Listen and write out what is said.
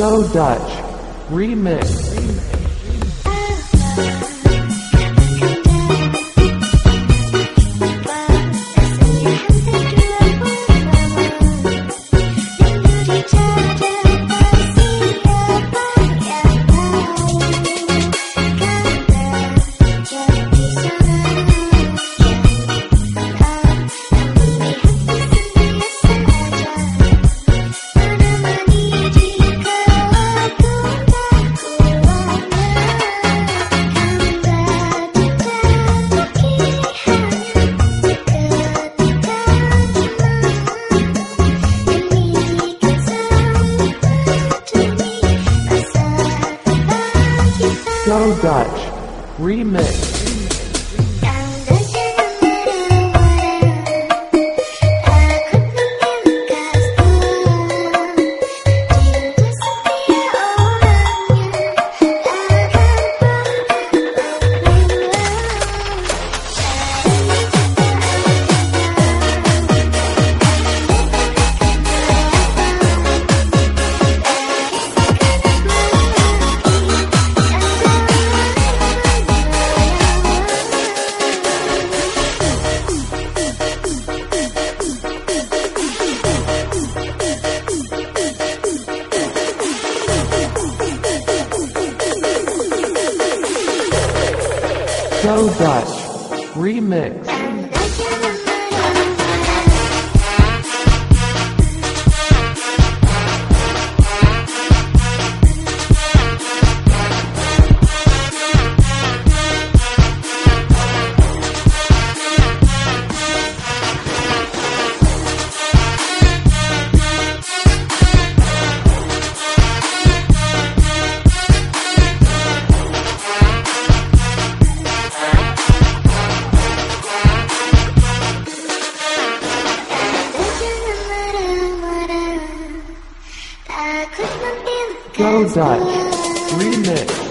Go Dutch. Remix. Go Remix. Go Dutch. Remix. Remix.